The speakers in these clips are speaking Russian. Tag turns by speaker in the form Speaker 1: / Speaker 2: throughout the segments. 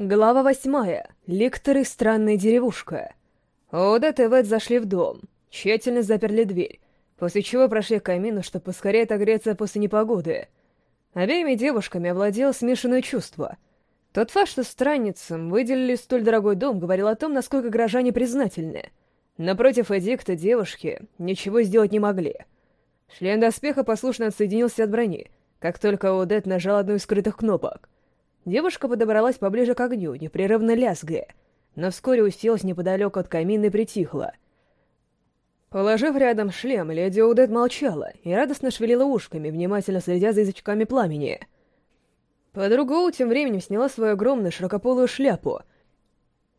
Speaker 1: Глава восьмая. Лекторы «Странная деревушка». Одет и Вэт зашли в дом, тщательно заперли дверь, после чего прошли к камину, чтобы поскорее отогреться после непогоды. Обеими девушками овладело смешанное чувство. Тот факт, что странницам выделили столь дорогой дом, говорил о том, насколько горожане признательны. Напротив Эдикта девушки ничего сделать не могли. Член доспеха послушно отсоединился от брони, как только Одет нажал одну из скрытых кнопок — Девушка подобралась поближе к огню, непрерывно лязгая, но вскоре уселась неподалеку от камина и притихла. Положив рядом шлем, леди Удет молчала и радостно шевелила ушками, внимательно следя за язычками пламени. Подруга тем временем сняла свою огромную широкополую шляпу.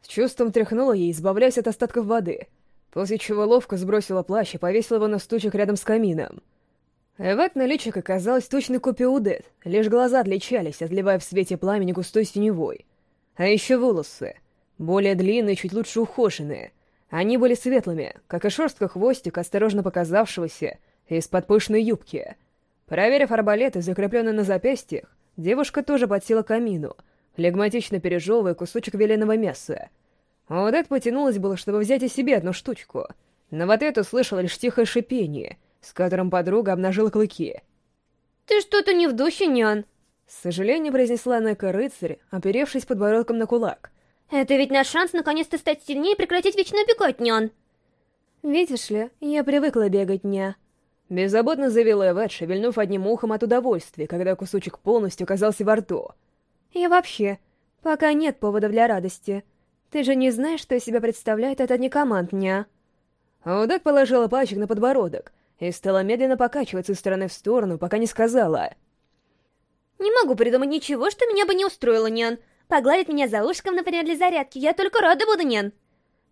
Speaker 1: С чувством тряхнула ей, избавляясь от остатков воды, после чего ловко сбросила плащ и повесила его на стучек рядом с камином. Эвет на личико казалась точной копией Удет, лишь глаза отличались, отливая в свете пламени густой синевой. А еще волосы, более длинные, чуть лучше ухоженные. Они были светлыми, как и шерстка хвостик, осторожно показавшегося из-под пышной юбки. Проверив арбалеты, закрепленные на запястьях, девушка тоже подсела камину, флегматично пережевывая кусочек веленого мяса. Удет потянулась было, чтобы взять и себе одну штучку, но в ответ услышала лишь тихое шипение — с которым подруга обнажила клыки.
Speaker 2: «Ты что-то не в духе, нян!»
Speaker 1: С сожалением произнесла Нека рыцарь, оперевшись подбородком на кулак.
Speaker 2: «Это ведь наш шанс наконец-то стать сильнее и прекратить вечно бегать, нян!»
Speaker 1: «Видишь ли, я привыкла бегать, ня!» Беззаботно заявила Эвет, шевельнув одним ухом от удовольствия, когда кусочек полностью оказался во рту. «И вообще, пока нет повода для радости. Ты же не знаешь, что из себя представляет этот некоманд, ня?» Аудак положила пальчик на подбородок, и стала медленно покачиваться из стороны в сторону, пока не сказала.
Speaker 2: «Не могу придумать ничего, что меня бы не устроило, нян. Погладить меня за ушком, например, для зарядки, я только рада буду, нян».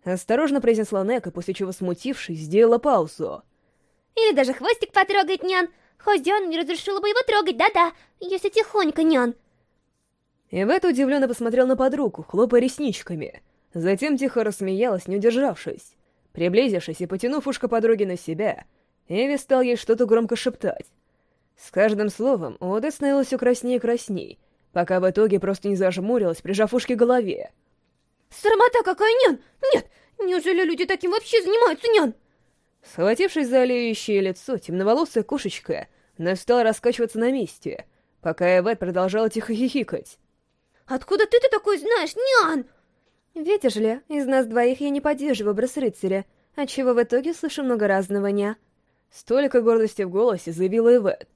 Speaker 1: Осторожно произнесла Нека, после чего, смутившись, сделала паузу.
Speaker 2: «Или даже хвостик потрогать, нян. Хозяин не разрешила бы его трогать, да-да, если тихонько, нян».
Speaker 1: И в это удивленно посмотрел на подругу, хлопая ресничками. Затем тихо рассмеялась, не удержавшись. Приблизившись и потянув ушко подруги на себя, Эви стал ей что-то громко шептать. С каждым словом Ода становилась все краснее и красней, пока в итоге просто не зажмурилась, прижав ушки к голове.
Speaker 2: «Срамота какая, нян! Нет! Неужели люди таким вообще занимаются, нян?»
Speaker 1: Схватившись за олеющее лицо, темноволосая кошечка стала раскачиваться на месте, пока Эвет продолжала тихо хихикать.
Speaker 2: «Откуда ты-то такой знаешь, нян?»
Speaker 1: «Видишь ли, из нас двоих я не поддерживаю образ рыцаря, отчего в итоге слышу много разного, ня». Столько гордости в голосе заявила Ивет.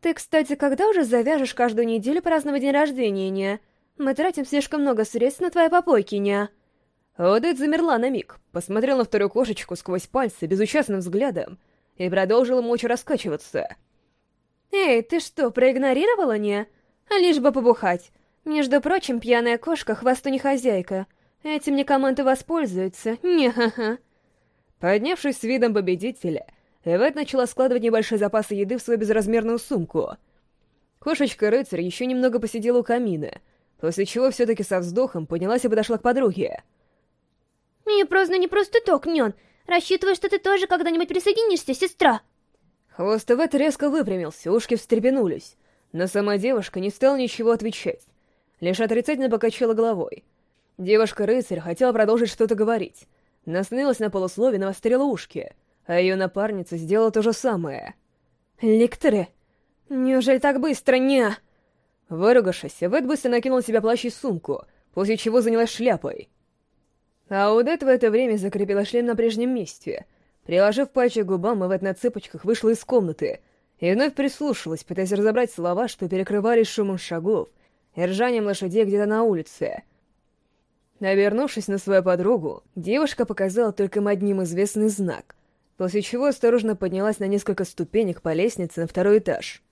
Speaker 1: «Ты, кстати, когда уже завяжешь каждую неделю праздновать день рождения, не? Мы тратим слишком много средств на твои попойки, не?» Одет замерла на миг, посмотрела на вторую кошечку сквозь пальцы безучастным взглядом и продолжила молча раскачиваться. «Эй, ты что, проигнорировала, не? Лишь бы побухать. Между прочим, пьяная кошка хвосту не хозяйка. Этим не команды воспользуются. Не-ха-ха». Поднявшись с видом победителя, Эвет начала складывать небольшие запасы еды в свою безразмерную сумку. Кошечка-рыцарь еще немного посидела у камина, после чего все-таки со вздохом поднялась и подошла к подруге.
Speaker 2: «Мне просто не просто так, Нён. Рассчитываю, что ты тоже когда-нибудь присоединишься, сестра».
Speaker 1: Хвост Эвет резко выпрямился, ушки встрепенулись, но сама девушка не стала ничего отвечать, лишь отрицательно покачала головой. Девушка-рыцарь хотела продолжить что-то говорить, но остановилась на полуслове, навострила ушки — а ее напарница сделала то же самое. «Лекторы? Неужели так быстро, не...» Выругавшись, Вэт быстро накинул себя плащ и сумку, после чего занялась шляпой. А Удет в это время закрепила шлем на прежнем месте. Приложив пальчик к губам, Эвет на цыпочках вышла из комнаты и вновь прислушалась, пытаясь разобрать слова, что перекрывались шумом шагов и ржанием лошадей где-то на улице. Обернувшись на свою подругу, девушка показала только им одним известный знак после чего осторожно поднялась на несколько ступенек по лестнице на второй этаж.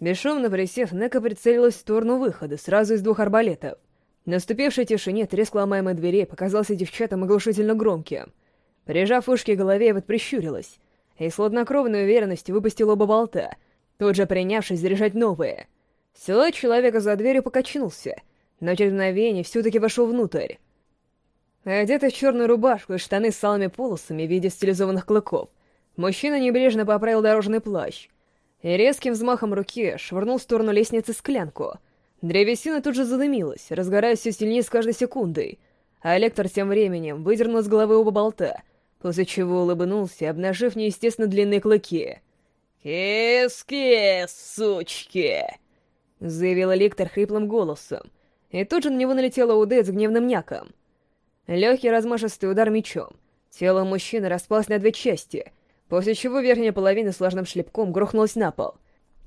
Speaker 1: Бесшумно присев, Нека прицелилась в сторону выхода, сразу из двух арбалетов. В наступившей тишине треск ломаемой двери показался девчатам оглушительно громким. Прижав ушки к голове, вот прищурилась, и с хладнокровной уверенностью выпустила оба болта, тут же принявшись заряжать новые. Силуэт человека за дверью покачнулся, но через мгновение все-таки вошел внутрь. Одетый в черную рубашку и штаны с алыми полосами в виде стилизованных клыков, мужчина небрежно поправил дорожный плащ и резким взмахом руки швырнул в сторону лестницы склянку, Древесина тут же задымилась, разгораясь все сильнее с каждой секундой, а Лектор тем временем выдернул с головы оба болта, после чего улыбнулся, обнажив неестественно длинные клыки. «Кис-кис, сучки!» — заявил Лектор хриплым голосом, и тут же на него налетела Удет с гневным няком. Легкий размашистый удар мечом. Тело мужчины распалось на две части, после чего верхняя половина сложным шлепком грохнулась на пол.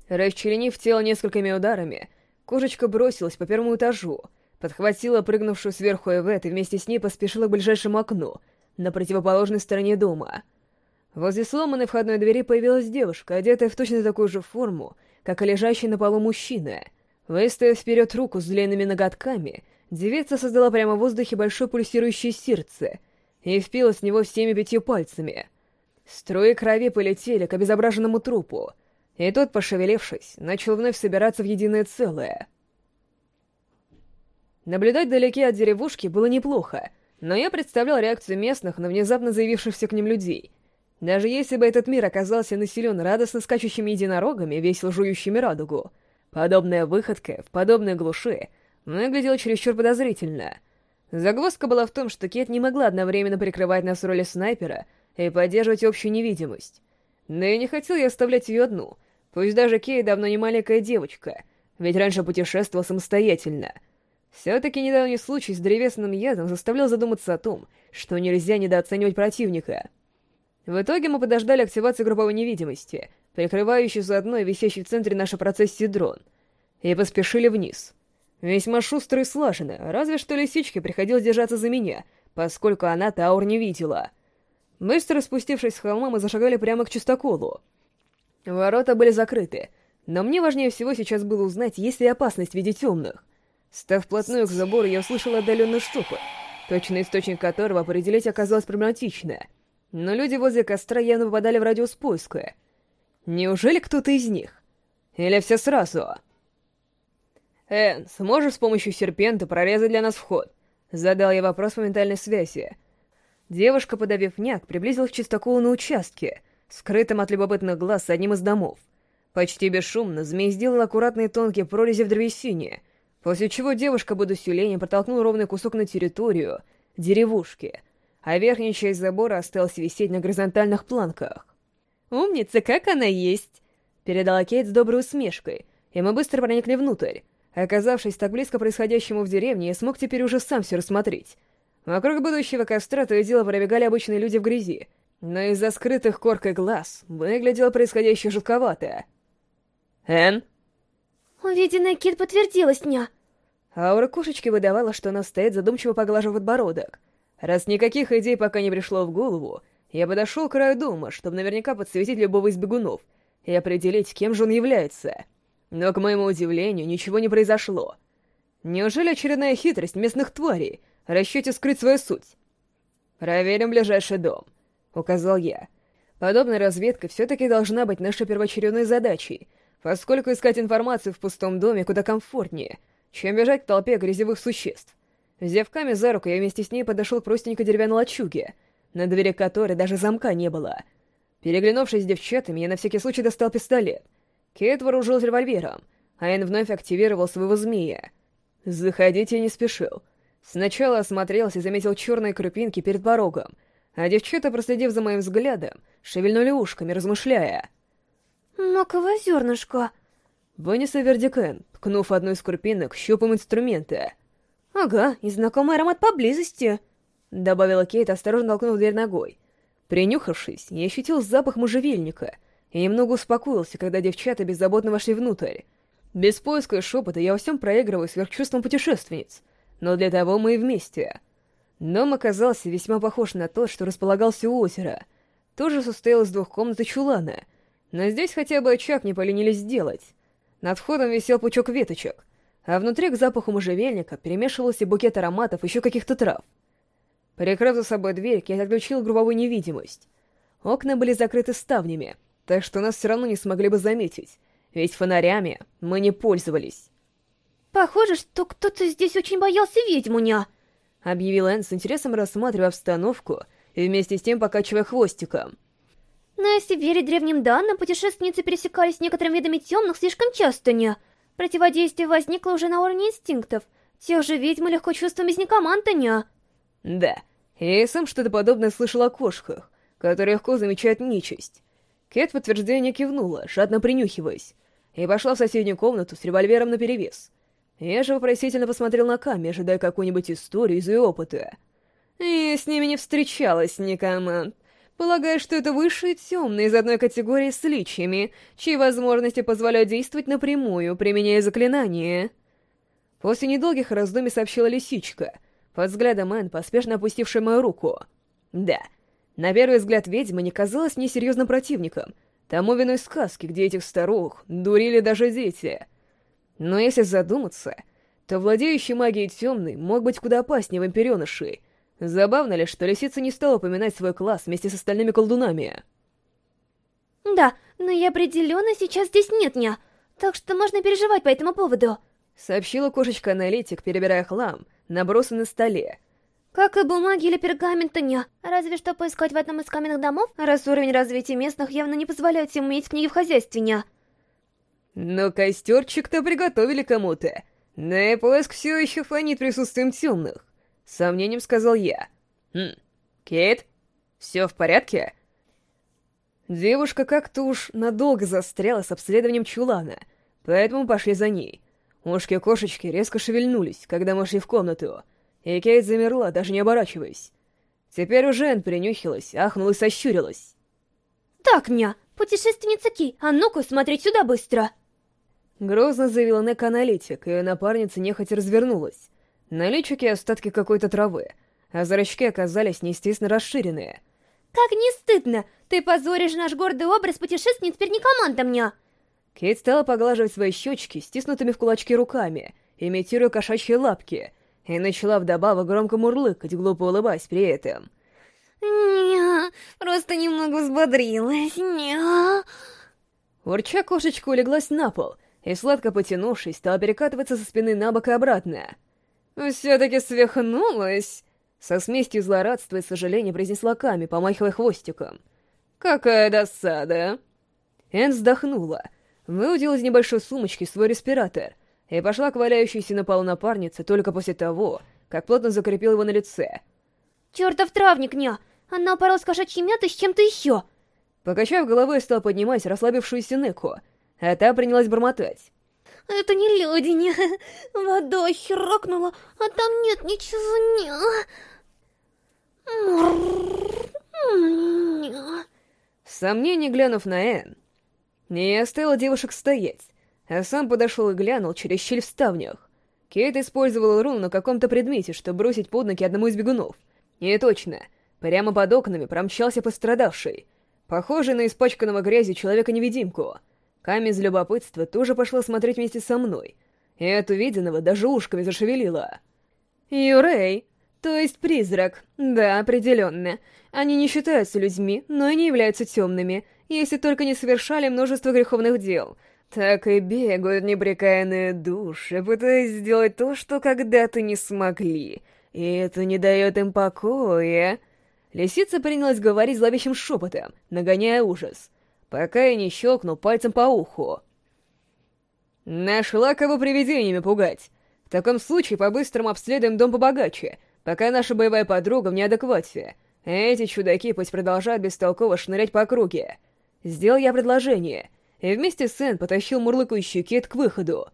Speaker 1: Расчленив тело несколькими ударами, кошечка бросилась по первому этажу, подхватила прыгнувшую сверху Эвет и вместе с ней поспешила к ближайшему окну, на противоположной стороне дома. Возле сломанной входной двери появилась девушка, одетая в точно такую же форму, как и лежащий на полу мужчина. Выставив вперед руку с длинными ноготками, девица создала прямо в воздухе большое пульсирующее сердце и впилась в него всеми пятью пальцами. Струи крови полетели к обезображенному трупу, и тот, пошевелившись, начал вновь собираться в единое целое — Наблюдать вдалеке от деревушки было неплохо, но я представлял реакцию местных на внезапно заявившихся к ним людей. Даже если бы этот мир оказался населен радостно скачущими единорогами, весело жующими радугу, подобная выходка в подобной глуши выглядела чересчур подозрительно. Загвоздка была в том, что Кет не могла одновременно прикрывать нас в роли снайпера и поддерживать общую невидимость. Но и не хотел я оставлять ее одну, пусть даже Кей давно не маленькая девочка, ведь раньше путешествовал самостоятельно — все-таки недавний случай с древесным ядом заставлял задуматься о том, что нельзя недооценивать противника. В итоге мы подождали активации групповой невидимости, прикрывающей заодно и висящий в центре нашей процессии дрон, и поспешили вниз. Весьма шустро и слаженно, разве что лисичке приходилось держаться за меня, поскольку она Таур не видела. Быстро спустившись с холма, мы зашагали прямо к чистоколу. Ворота были закрыты, но мне важнее всего сейчас было узнать, есть ли опасность в виде темных. Став вплотную к забору, я услышал отдаленный штуку, точный источник которого определить оказалось проблематично. Но люди возле костра явно попадали в радиус поиска. Неужели кто-то из них? Или все сразу? «Энн, сможешь с помощью серпента прорезать для нас вход?» Задал я вопрос по ментальной связи. Девушка, подавив няк, приблизилась к чистоколу на участке, скрытым от любопытных глаз одним из домов. Почти бесшумно змей сделал аккуратные тонкие прорези в древесине — После чего девушка под усилением протолкнула ровный кусок на территорию деревушки, а верхняя часть забора осталась висеть на горизонтальных планках. «Умница, как она есть!» — передала Кейт с доброй усмешкой, и мы быстро проникли внутрь. Оказавшись так близко происходящему в деревне, я смог теперь уже сам все рассмотреть. Вокруг будущего костра то и дело пробегали обычные люди в грязи, но из-за скрытых коркой глаз выглядело происходящее жутковато. «Энн?»
Speaker 2: Увиденная Кит подтвердилась дня.
Speaker 1: Аура кошечки выдавала, что она стоит, задумчиво поглаживая подбородок. Раз никаких идей пока не пришло в голову, я подошел к краю дома, чтобы наверняка подсветить любого из бегунов и определить, кем же он является. Но, к моему удивлению, ничего не произошло. Неужели очередная хитрость местных тварей расчете скрыть свою суть? «Проверим ближайший дом», — указал я. Подобная разведка все-таки должна быть нашей первоочередной задачей — поскольку искать информацию в пустом доме куда комфортнее, чем бежать в толпе грязевых существ. Взяв Ками за руку, я вместе с ней подошел к простенькой деревянной лачуге, на двери которой даже замка не было. Переглянувшись с девчатами, я на всякий случай достал пистолет. Кейт вооружился револьвером, а Энн вновь активировал своего змея. Заходить я не спешил. Сначала осмотрелся и заметил черные крупинки перед порогом, а девчата, проследив за моим взглядом, шевельнули ушками, размышляя —
Speaker 2: Маковое зернышко.
Speaker 1: Вынесла Вердикен, ткнув одну из крупинок щупом инструмента.
Speaker 2: Ага, и знакомый аромат поблизости.
Speaker 1: Добавила Кейт, осторожно толкнув дверь ногой. Принюхавшись, я ощутил запах можжевельника и немного успокоился, когда девчата беззаботно вошли внутрь. Без поиска и шепота я во всем проигрываю сверхчувством путешественниц, но для того мы и вместе. Дом оказался весьма похож на тот, что располагался у озера. Тоже состоял из двух комнат и чулана, но здесь хотя бы очаг не поленились сделать. Над входом висел пучок веточек, а внутри к запаху можжевельника перемешивался букет ароматов еще каких-то трав. Прикрыв за собой дверь, я отключил грубовую невидимость. Окна были закрыты ставнями, так что нас все равно не смогли бы заметить, ведь фонарями мы не пользовались.
Speaker 2: «Похоже, что кто-то здесь очень боялся ведьмуня», —
Speaker 1: объявил Энн с интересом рассматривая обстановку и вместе с тем покачивая хвостиком.
Speaker 2: Но если верить древним данным, путешественницы пересекались с некоторыми видами темных слишком часто, не... Противодействие возникло уже на уровне инстинктов. Тех же ведьм легко чувствуем из некомантания.
Speaker 1: Да, я и сам что-то подобное слышал о кошках, которые легко замечают нечисть. Кэт в подтверждение кивнула, жадно принюхиваясь, и пошла в соседнюю комнату с револьвером наперевес. Я же вопросительно посмотрел на Ками, ожидая какую-нибудь историю из ее опыта. И с ними не встречалась никоманд. Полагаю, что это высшие темные из одной категории с личиями, чьи возможности позволяют действовать напрямую, применяя заклинания. После недолгих раздумий сообщила лисичка, под взглядом Энн, поспешно опустившая мою руку. Да, на первый взгляд ведьма не казалась мне серьезным противником, тому виной сказки, где этих старух дурили даже дети. Но если задуматься, то владеющий магией темный мог быть куда опаснее вампиренышей — Забавно ли, что лисица не стала упоминать свой класс вместе с остальными колдунами?
Speaker 2: Да, но я определенно сейчас здесь нет ня, так что можно переживать по этому поводу.
Speaker 1: Сообщила кошечка-аналитик, перебирая хлам, набросы на столе.
Speaker 2: Как и бумаги или пергамента ня. Разве что поискать в одном из каменных домов, раз уровень развития местных явно не позволяет им иметь книги в хозяйстве ня.
Speaker 1: Но костерчик-то приготовили кому-то. И поиск все еще фонит присутствием темных. С сомнением сказал я. «Хм, Кейт, все в порядке?» Девушка как-то уж надолго застряла с обследованием чулана, поэтому пошли за ней. Ушки-кошечки резко шевельнулись, когда мы шли в комнату, и Кейт замерла, даже не оборачиваясь. Теперь уже Энн принюхилась, ахнула и сощурилась.
Speaker 2: «Так, ня, путешественница Ки, а ну-ка, смотреть сюда быстро!»
Speaker 1: Грозно заявила Нек-аналитик, и ее напарница нехотя развернулась. На личике остатки какой-то травы, а зрачки оказались неестественно расширенные.
Speaker 2: «Как не стыдно! Ты позоришь наш гордый образ путешественниц перед некомандом мне!»
Speaker 1: Кейт стала поглаживать свои щечки, стиснутыми в кулачки руками, имитируя кошачьи лапки, и начала вдобавок громко мурлыкать, глупо улыбаясь при этом.
Speaker 2: «Ня, просто немного взбодрилась, ня...»
Speaker 1: Урча кошечка улеглась на пол, и, сладко потянувшись, стала перекатываться со спины на бок и обратно. «Все-таки свихнулась!» Со смесью злорадства и сожаления произнесла Ками, помахивая хвостиком. «Какая досада!» Энн вздохнула, выудила из небольшой сумочки свой респиратор и пошла к валяющейся на полу напарнице только после того, как плотно закрепил его на лице.
Speaker 2: «Чертов травник, ня! Она упоролась кошачьей мятой с чем-то еще!»
Speaker 1: Покачав головой, стал поднимать расслабившуюся Неку, а та принялась бормотать.
Speaker 2: Это не люди, не. Водой херакнула, а там нет ничего,
Speaker 1: не. В сомнении глянув на Энн, не оставил девушек стоять, а сам подошел и глянул через щель в ставнях. Кейт использовал рун на каком-то предмете, чтобы бросить под ноги одному из бегунов. И точно, прямо под окнами промчался пострадавший, похожий на испачканного грязью человека-невидимку — Ками из любопытства тоже пошла смотреть вместе со мной, и от увиденного даже ушками зашевелила. «Юрей, то есть призрак, да, определенно. Они не считаются людьми, но и не являются темными, если только не совершали множество греховных дел. Так и бегают непрекаянные души, пытаясь сделать то, что когда-то не смогли. И это не дает им покоя». Лисица принялась говорить зловещим шепотом, нагоняя ужас — пока я не щелкнул пальцем по уху. Нашла кого привидениями пугать. В таком случае по-быстрому обследуем дом побогаче, пока наша боевая подруга в неадеквате. Эти чудаки пусть продолжают бестолково шнырять по округе. Сделал я предложение, и вместе с Энн потащил мурлыкающий кит к выходу.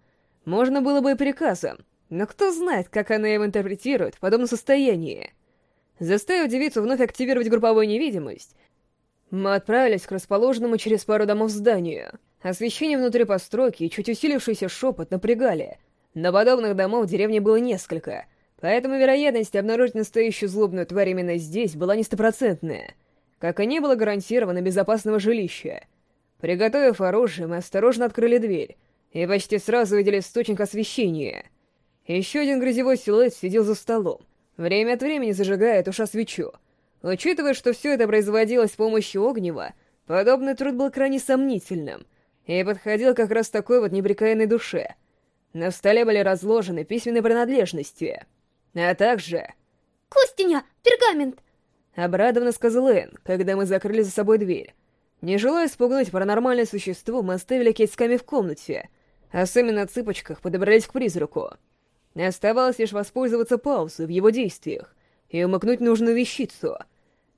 Speaker 1: Можно было бы и приказом, но кто знает, как она его интерпретирует в подобном состоянии. Заставив девицу вновь активировать групповую невидимость, мы отправились к расположенному через пару домов зданию. Освещение внутри постройки и чуть усилившийся шепот напрягали. На подобных домов в деревне было несколько, поэтому вероятность обнаружить настоящую злобную тварь именно здесь была не стопроцентная. Как и не было гарантировано безопасного жилища. Приготовив оружие, мы осторожно открыли дверь и почти сразу увидели источник освещения. Еще один грязевой силуэт сидел за столом, время от времени зажигая туша свечу — Учитывая, что все это производилось с помощью огнева, подобный труд был крайне сомнительным и подходил как раз такой вот неприкаянной душе. На столе были разложены письменные принадлежности, а также...
Speaker 2: «Костиня! Пергамент!»
Speaker 1: Обрадованно сказал Энн, когда мы закрыли за собой дверь. Не желая спугнуть паранормальное существо, мы оставили Кейт в комнате. а сами на цыпочках подобрались к призраку. Оставалось лишь воспользоваться паузой в его действиях и умыкнуть нужную вещицу.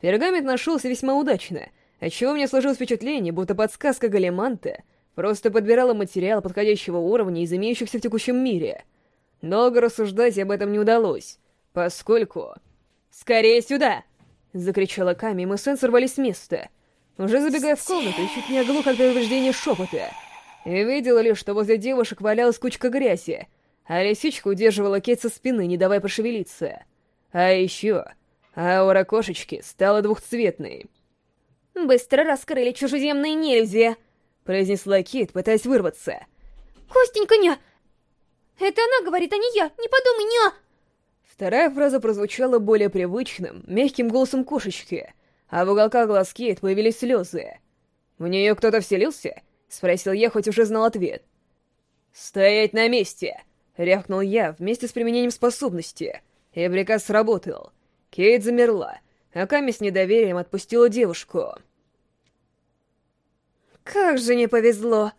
Speaker 1: Пергамент нашелся весьма удачно, отчего мне сложилось впечатление, будто подсказка Галиманта просто подбирала материал подходящего уровня из имеющихся в текущем мире. Долго рассуждать об этом не удалось, поскольку... «Скорее сюда!» — закричала Ками, и мы с Сэн сорвались с места. Уже забегая в комнату, чуть не оглух от предупреждения шепота. И видела лишь, что возле девушек валялась кучка грязи, а лисичка удерживала Кейт со спины, не давая пошевелиться. А еще аура кошечки стала двухцветной.
Speaker 2: «Быстро раскрыли чужеземные нельзя!»
Speaker 1: — произнесла Кейт, пытаясь вырваться.
Speaker 2: «Костенька, не! Это она говорит, а не я! Не подумай, не!»
Speaker 1: Вторая фраза прозвучала более привычным, мягким голосом кошечки, а в уголках глаз Кейт появились слезы. «В нее кто-то вселился?» — спросил я, хоть уже знал ответ. «Стоять на месте!» — рявкнул я вместе с применением способности, и приказ сработал. Кейт замерла, а Ками с недоверием отпустила девушку.
Speaker 2: «Как же не повезло!»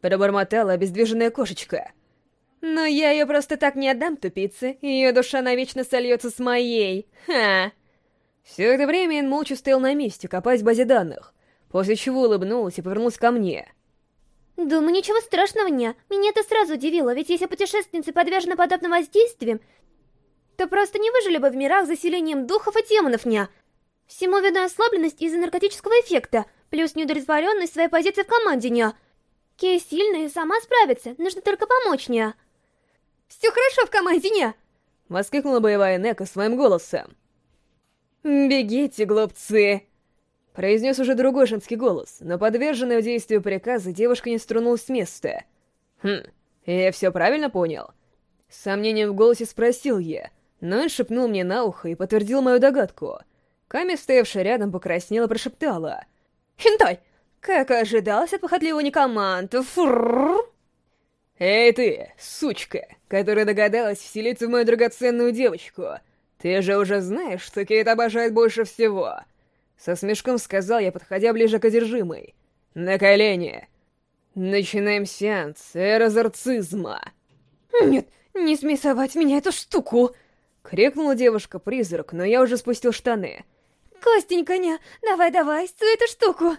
Speaker 1: Пробормотала обездвиженная кошечка.
Speaker 2: «Но я ее просто так не отдам, тупице. Ее душа навечно сольется с моей. Ха!»
Speaker 1: Все это время он молча стоял на месте, копаясь в базе данных, после чего улыбнулась и повернулась ко мне.
Speaker 2: «Думаю, ничего страшного, не. Меня это сразу удивило, ведь если путешественницы подвержены подобным воздействиям, то просто не выжили бы в мирах заселением духов и демонов, не. Всему видна ослабленность из-за наркотического эффекта, плюс неудовлетворенность своей позиции в команде, не. Кей сильная и сама справится, нужно только помочь, не. «Все хорошо в команде, не!»
Speaker 1: — воскликнула боевая Нека своим голосом. «Бегите, глупцы!» Произнес уже другой женский голос, но подверженная действию приказа девушка не струнулась с места. «Хм, я все правильно понял?» С сомнением в голосе спросил я, но он шепнул мне на ухо и подтвердил мою догадку. Ками, стоявшая рядом, покраснела и прошептала.
Speaker 2: «Хентай, как и ожидалось от похотливого некоманта, фурррр!»
Speaker 1: «Эй ты, сучка, которая догадалась вселиться в мою драгоценную девочку, ты же уже знаешь, что Кейт обожает больше всего!» Со смешком сказал я, подходя ближе к одержимой. «На колени!» «Начинаем сеанс эразорцизма!»
Speaker 2: «Нет, не смей совать меня эту штуку!»
Speaker 1: Крикнула девушка-призрак, но я уже спустил штаны.
Speaker 2: «Костенька, не, давай-давай, эту штуку!»